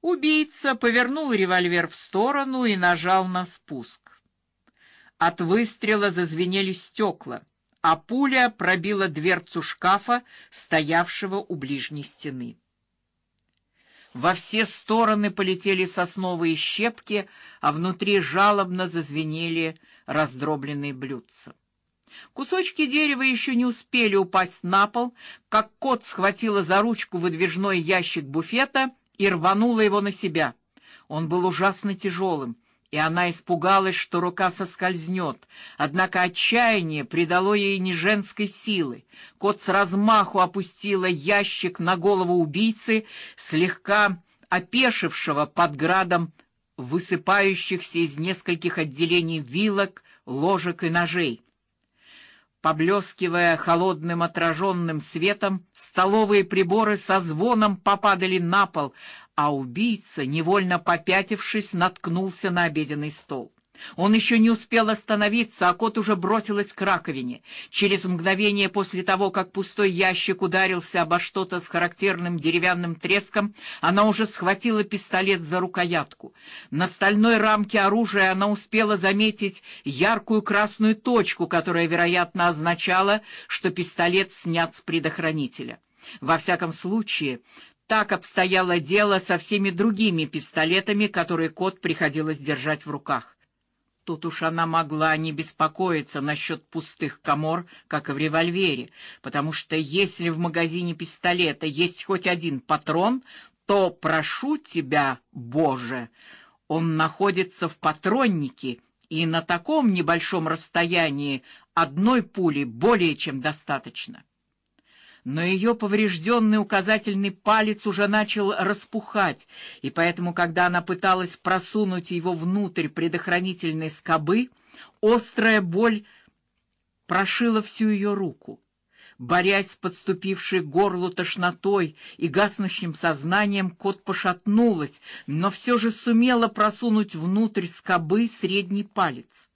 Убийца повернул револьвер в сторону и нажал на спуск. От выстрела зазвенели стекла, а пуля пробила дверцу шкафа, стоявшего у ближней стены. Во все стороны полетели сосновые щепки, а внутри жалобно зазвенели раздробленные блюдца. Кусочки дерева еще не успели упасть на пол, как кот схватила за ручку выдвижной ящик буфета и рванула его на себя. Он был ужасно тяжелым, и она испугалась, что рука соскользнет. Однако отчаяние придало ей не женской силы. Кот с размаху опустила ящик на голову убийцы, слегка опешившего под градом высыпающихся из нескольких отделений вилок, ложек и ножей. Поблескивая холодным отраженным светом, столовые приборы со звоном попадали на пол, а убийца, невольно попятившись, наткнулся на обеденный стол. Он еще не успел остановиться, а кот уже бросилась к раковине. Через мгновение после того, как пустой ящик ударился обо что-то с характерным деревянным треском, она уже схватила пистолет за рукоятку. На стальной рамке оружия она успела заметить яркую красную точку, которая, вероятно, означала, что пистолет снят с предохранителя. Во всяком случае, так обстояло дело со всеми другими пистолетами, которые кот приходилось держать в руках. Тут уж она могла не беспокоиться насчет пустых камор, как и в револьвере, потому что если в магазине пистолета есть хоть один патрон, то прошу тебя, Боже, он находится в патроннике, и на таком небольшом расстоянии одной пули более чем достаточно но ее поврежденный указательный палец уже начал распухать, и поэтому, когда она пыталась просунуть его внутрь предохранительной скобы, острая боль прошила всю ее руку. Борясь с подступившей к горлу тошнотой и гаснущим сознанием, кот пошатнулась, но все же сумела просунуть внутрь скобы средний палец.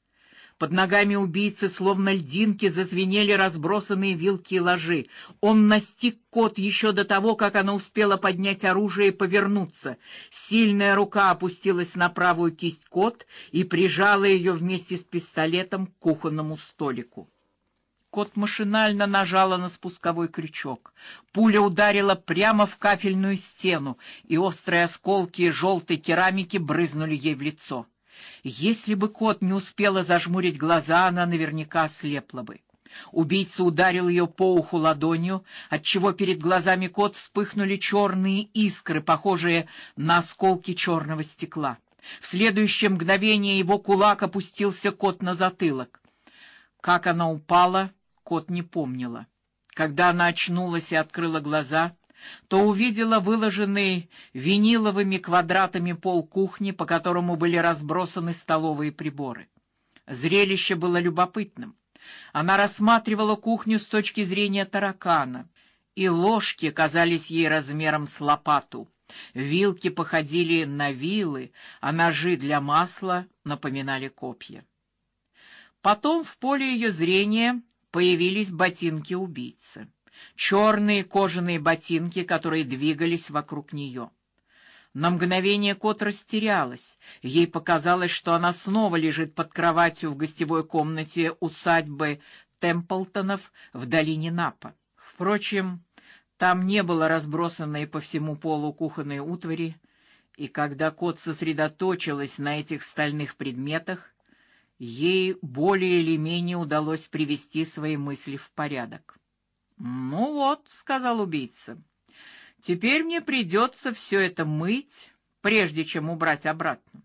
Под ногами убийцы, словно льдинки, зазвенели разбросанные вилки и ложи. Он настиг кот еще до того, как она успела поднять оружие и повернуться. Сильная рука опустилась на правую кисть кот и прижала ее вместе с пистолетом к кухонному столику. Кот машинально нажала на спусковой крючок. Пуля ударила прямо в кафельную стену, и острые осколки желтой керамики брызнули ей в лицо. Если бы кот не успела зажмурить глаза, она наверняка ослепла бы. Убийца ударил ее по уху ладонью, отчего перед глазами кот вспыхнули черные искры, похожие на осколки черного стекла. В следующее мгновение его кулак опустился кот на затылок. Как она упала, кот не помнила. Когда она очнулась и открыла глаза, то увидела выложенный виниловыми квадратами пол кухни, по которому были разбросаны столовые приборы. Зрелище было любопытным. Она рассматривала кухню с точки зрения таракана, и ложки казались ей размером с лопату. Вилки походили на вилы, а ножи для масла напоминали копья. Потом в поле ее зрения появились ботинки убийцы черные кожаные ботинки, которые двигались вокруг нее. На мгновение кот растерялась. Ей показалось, что она снова лежит под кроватью в гостевой комнате усадьбы Темплтонов в долине Напа. Впрочем, там не было разбросанной по всему полу кухонной утвари, и когда кот сосредоточилась на этих стальных предметах, ей более или менее удалось привести свои мысли в порядок. Ну вот, сказал убийца. Теперь мне придется все это мыть, прежде чем убрать обратно.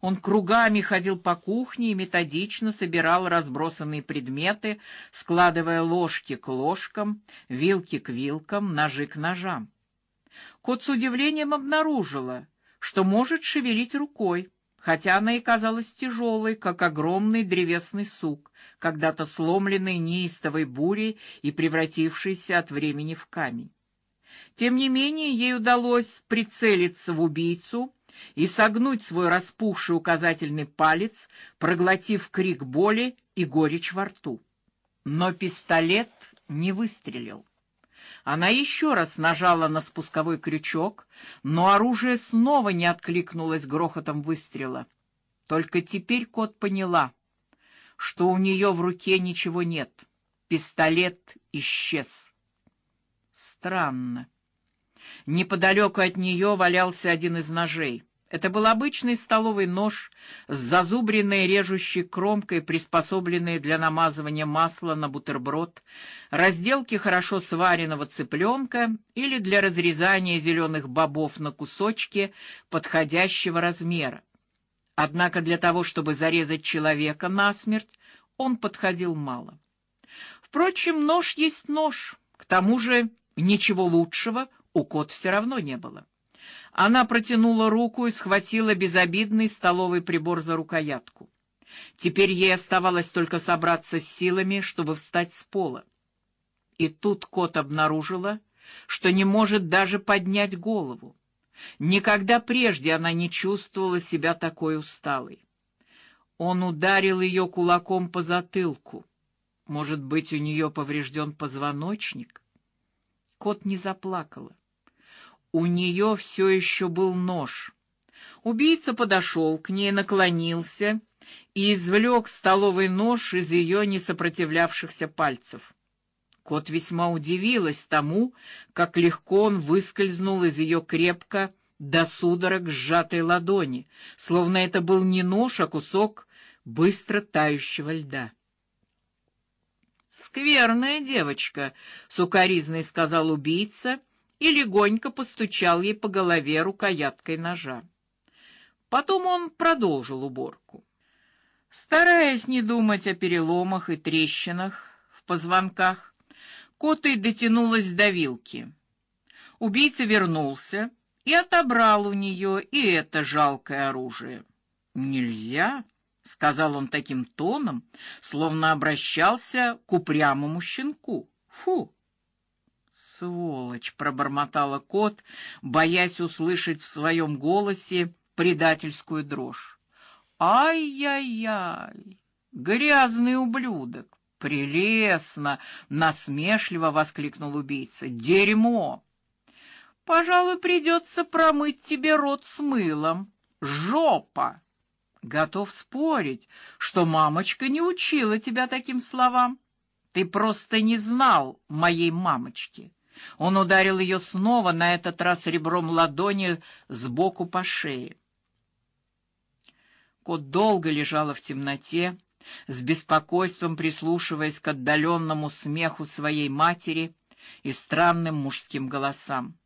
Он кругами ходил по кухне и методично собирал разбросанные предметы, складывая ложки к ложкам, вилки к вилкам, ножи к ножам. Кот с удивлением обнаружила, что может шевелить рукой, хотя она и казалась тяжелой, как огромный древесный сук, когда-то сломленный неистовой бурей и превратившийся от времени в камень. Тем не менее, ей удалось прицелиться в убийцу и согнуть свой распухший указательный палец, проглотив крик боли и горечь во рту. Но пистолет не выстрелил. Она еще раз нажала на спусковой крючок, но оружие снова не откликнулось грохотом выстрела. Только теперь кот поняла, что у нее в руке ничего нет. Пистолет исчез. Странно. Неподалеку от нее валялся один из ножей. Это был обычный столовый нож с зазубренной режущей кромкой, приспособленный для намазывания масла на бутерброд, разделки хорошо сваренного цыпленка или для разрезания зеленых бобов на кусочки подходящего размера. Однако для того, чтобы зарезать человека насмерть, он подходил мало. Впрочем, нож есть нож. К тому же, ничего лучшего у кот все равно не было. Она протянула руку и схватила безобидный столовый прибор за рукоятку. Теперь ей оставалось только собраться с силами, чтобы встать с пола. И тут кот обнаружила, что не может даже поднять голову. Никогда прежде она не чувствовала себя такой усталой. Он ударил ее кулаком по затылку. Может быть, у нее поврежден позвоночник? Кот не заплакала. У нее все еще был нож. Убийца подошел к ней, наклонился и извлек столовый нож из ее несопротивлявшихся пальцев. Кот весьма удивилась тому, как легко он выскользнул из ее крепко до судорог сжатой ладони, словно это был не нож, а кусок быстро тающего льда. Скверная девочка, сукаризный сказал убийца и легонько постучал ей по голове рукояткой ножа. Потом он продолжил уборку. Стараясь не думать о переломах и трещинах в позвонках, Котой дотянулась до вилки. Убийца вернулся и отобрал у нее и это жалкое оружие. Нельзя, сказал он таким тоном, словно обращался к упрямому щенку. Фу сволочь, пробормотала кот, боясь услышать в своем голосе предательскую дрожь. Ай-яй-яй, грязный ублюдок. Прелестно, насмешливо воскликнул убийца. Дерьмо. Пожалуй, придется промыть тебе рот с мылом. Жопа. Готов спорить, что мамочка не учила тебя таким словам. Ты просто не знал моей мамочки. Он ударил ее снова, на этот раз ребром ладони сбоку по шее. Кот долго лежала в темноте, с беспокойством прислушиваясь к отдаленному смеху своей матери и странным мужским голосам.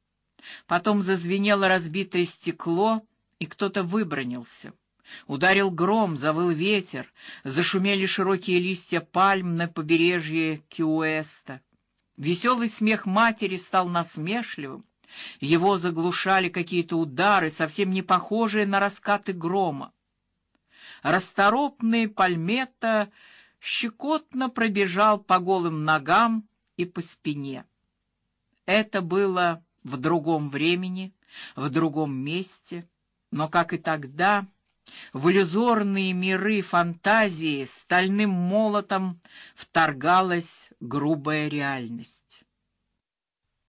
Потом зазвенело разбитое стекло, и кто-то выбронился. Ударил гром, завыл ветер, зашумели широкие листья пальм на побережье Кьюэста. Веселый смех матери стал насмешливым. Его заглушали какие-то удары, совсем не похожие на раскаты грома. Расторопный пальмета щекотно пробежал по голым ногам и по спине. Это было в другом времени, в другом месте, но как и тогда, в иллюзорные миры фантазии стальным молотом вторгалась грубая реальность.